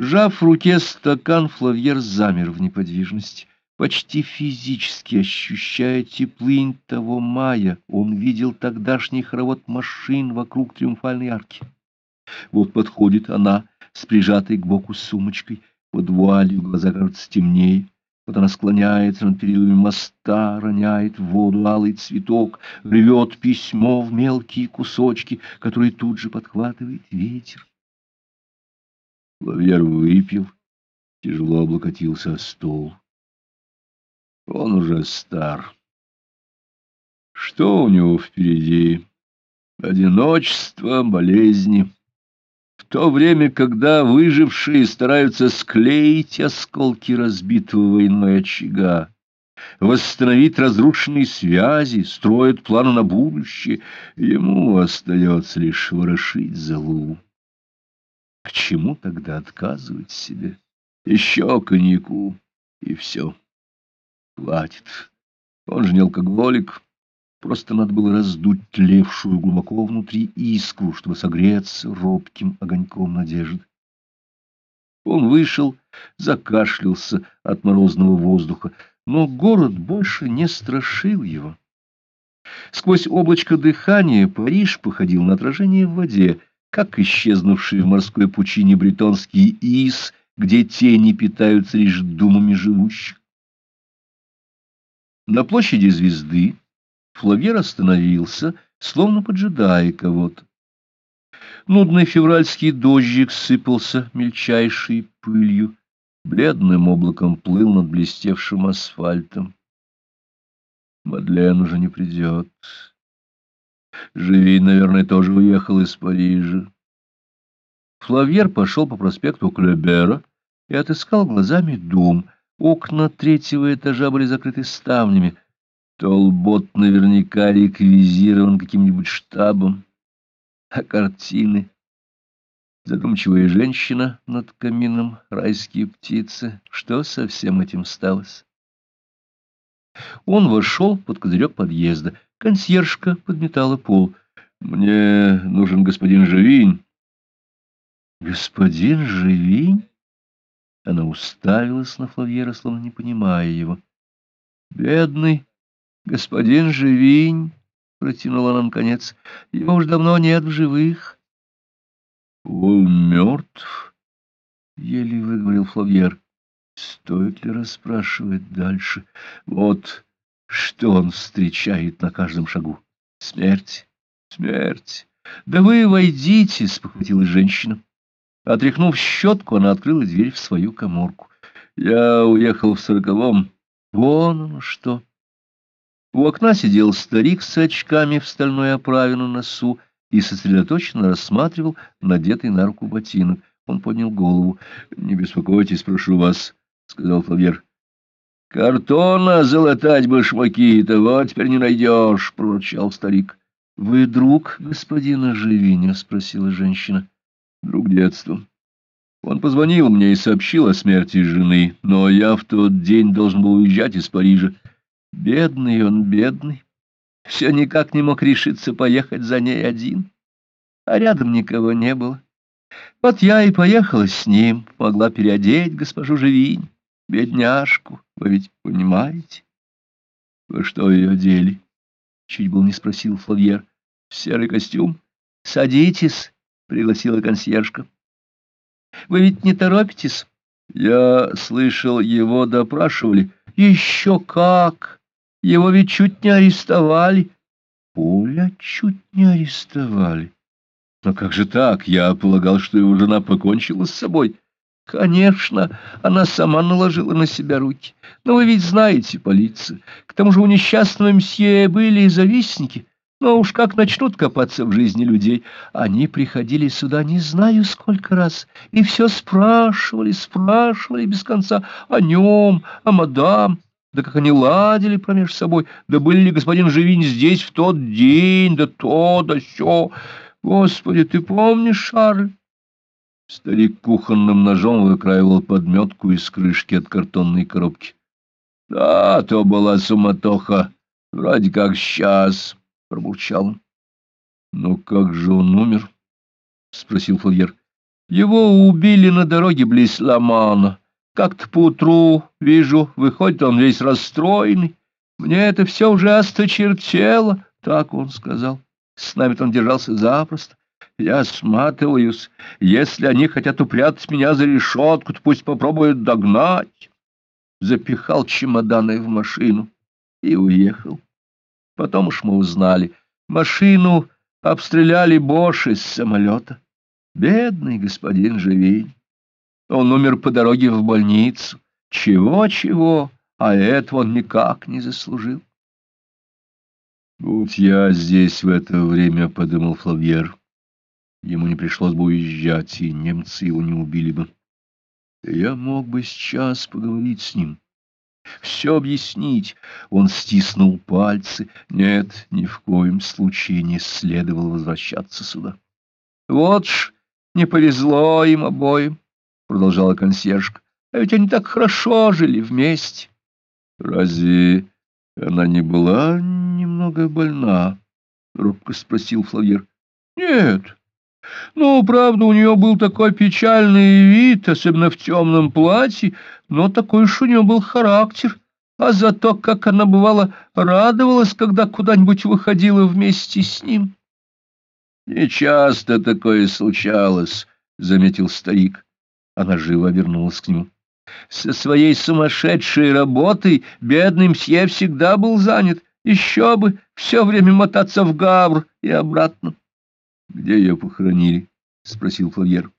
Сжав в руке стакан, Флавьер замер в неподвижности. Почти физически ощущая теплынь того мая, он видел тогдашний хоровод машин вокруг триумфальной арки. Вот подходит она с прижатой к боку сумочкой, под вуалью глаза кажутся темнее. Вот она склоняется над перилами моста, роняет в воду алый цветок, рвет письмо в мелкие кусочки, которые тут же подхватывает ветер. Лавьер выпил, тяжело облокотился о стол. Он уже стар. Что у него впереди? Одиночество, болезни. В то время, когда выжившие стараются склеить осколки разбитого войной очага, восстановить разрушенные связи, строят планы на будущее, ему остается лишь ворошить залу. К чему тогда отказывать себе? Еще коньяку, и все. Хватит. Он же не алкоголик. Просто надо было раздуть тлевшую глубоко внутри искру, чтобы согреться робким огоньком надежды. Он вышел, закашлялся от морозного воздуха, но город больше не страшил его. Сквозь облачко дыхания Париж походил на отражение в воде, как исчезнувший в морской пучине бретонский ис, где тени питаются лишь думами живущих. На площади звезды Флавьер остановился, словно поджидая кого-то. Нудный февральский дождик сыпался мельчайшей пылью, бледным облаком плыл над блестевшим асфальтом. Мадлен уже не придет. Живи, наверное, тоже уехал из Парижа. Флавьер пошел по проспекту Клебера и отыскал глазами дом. Окна третьего этажа были закрыты ставнями. Толбот наверняка реквизирован каким-нибудь штабом. А картины? Задумчивая женщина над камином, райские птицы. Что со всем этим сталось? Он вошел под козырек подъезда. Консьержка подметала пол. «Мне нужен господин Живинь». «Господин Живинь?» Она уставилась на Флавьера, словно не понимая его. «Бедный господин Живинь!» — протянула она наконец. «Его уж давно нет в живых». «Он мертв?» — еле выговорил Флавьер. «Стоит ли расспрашивать дальше? Вот...» Что он встречает на каждом шагу? Смерть, смерть. Да вы войдите, спохватилась женщина. Отряхнув щетку, она открыла дверь в свою коморку. Я уехал в сороковом. Вон оно что. У окна сидел старик с очками в стальной оправе на носу и сосредоточенно рассматривал надетый на руку ботинок. Он поднял голову. — Не беспокойтесь, прошу вас, — сказал Флавьер. — Картона залатать башмаки-то вот теперь не найдешь, — проворчал старик. — Вы друг господина Живиня? — спросила женщина. — Друг детства. Он позвонил мне и сообщил о смерти жены, но я в тот день должен был уезжать из Парижа. Бедный он, бедный. Все никак не мог решиться поехать за ней один. А рядом никого не было. Вот я и поехала с ним, могла переодеть госпожу Живинь. Бедняжку, вы ведь понимаете? Вы что ее одели? Чуть был не спросил Флавьер. Серый костюм. Садитесь, пригласила консьержка. Вы ведь не торопитесь? Я слышал, его допрашивали. Еще как! Его ведь чуть не арестовали. Поля чуть не арестовали. Но как же так? Я полагал, что его жена покончила с собой. Конечно, она сама наложила на себя руки. Но вы ведь знаете полицию. К тому же у несчастного мсье были завистники. Но уж как начнут копаться в жизни людей, они приходили сюда не знаю сколько раз, и все спрашивали, спрашивали без конца о нем, о мадам, да как они ладили промеж собой, да были ли господин Живин здесь в тот день, да то, да сё. Господи, ты помнишь, Шарль? Старик кухонным ножом выкраивал подметку из крышки от картонной коробки. — Да, то была суматоха, вроде как сейчас, — пробурчал он. — Ну как же он умер? — спросил Фольер. Его убили на дороге близ Ламана. Как-то поутру, вижу, выходит он весь расстроенный. Мне это все уже осточертело, так он сказал. С нами он держался запросто. Я сматываюсь. Если они хотят упрятать меня за решетку, то пусть попробуют догнать. Запихал чемоданы в машину и уехал. Потом уж мы узнали. Машину обстреляли Бош из самолета. Бедный господин Живень. Он умер по дороге в больницу. Чего-чего, а этого он никак не заслужил. «Будь я здесь в это время», — подумал Флавьер, — ему не пришлось бы уезжать, и немцы его не убили бы. Я мог бы сейчас поговорить с ним все объяснить. Он стиснул пальцы. Нет, ни в коем случае не следовало возвращаться сюда. — Вот ж, не повезло им обоим, — продолжала консьержка. — А ведь они так хорошо жили вместе. — Разве она не была немного больна? — робко спросил Флавьер. — Нет. Ну, правда, у нее был такой печальный вид, особенно в темном платье, но такой уж у нее был характер. А за то, как она, бывало, радовалась, когда куда-нибудь выходила вместе с ним. — Нечасто такое случалось, — заметил старик. Она живо вернулась к нему. Со своей сумасшедшей работой бедный мсье всегда был занят. Еще бы все время мотаться в Гавр и обратно. — Где ее похоронили? — спросил Флавьер.